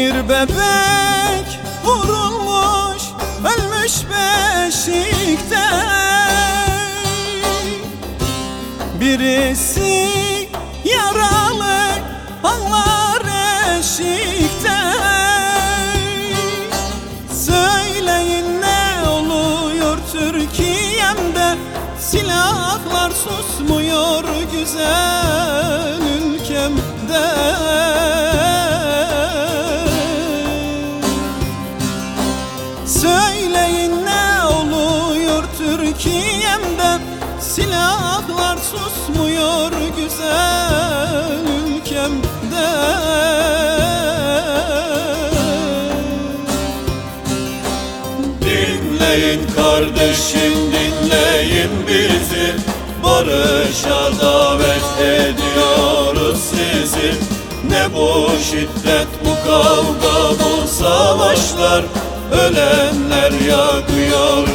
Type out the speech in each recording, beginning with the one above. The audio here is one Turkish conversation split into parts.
Bir bebek vurulmuş ölmüş beşikte. Birisi yaralı ağlar eşikte. Söyleyin ne oluyor Türkiye'mde? Silahlar susmuyor güzel ülkemde Silahlar susmuyor güzel ülkemde. Dinleyin kardeşim dinleyin bizi. Barışa davet ediyoruz sizi. Ne bu şiddet bu kavga bu savaşlar? Ölenler yakıyor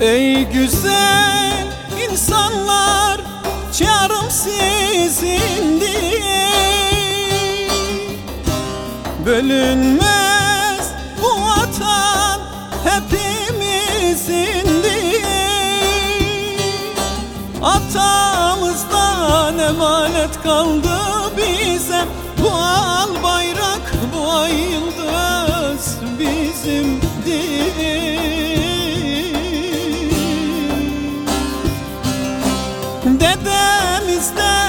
Ey güzel insanlar çağrım sizindir Bölünmez bu vatan hepimizindir Atamızdan emanet kaldı bize. Bu al bayrak bu ay yıldız bizimdir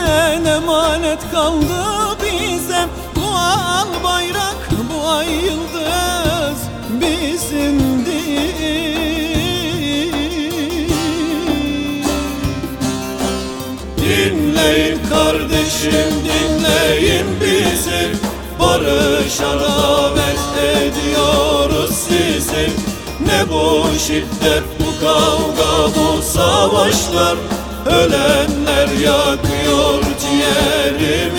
Dedemizden emanet kaldı bize. Bu al bayrak bu ay yıldız bizimdir Dinleyin kardeşim dinleyin bizi. Barışa davet ediyoruz sizi. Ne bu şiddet bu kavga bu savaşlar Ölenler yakıyor ciğerimizi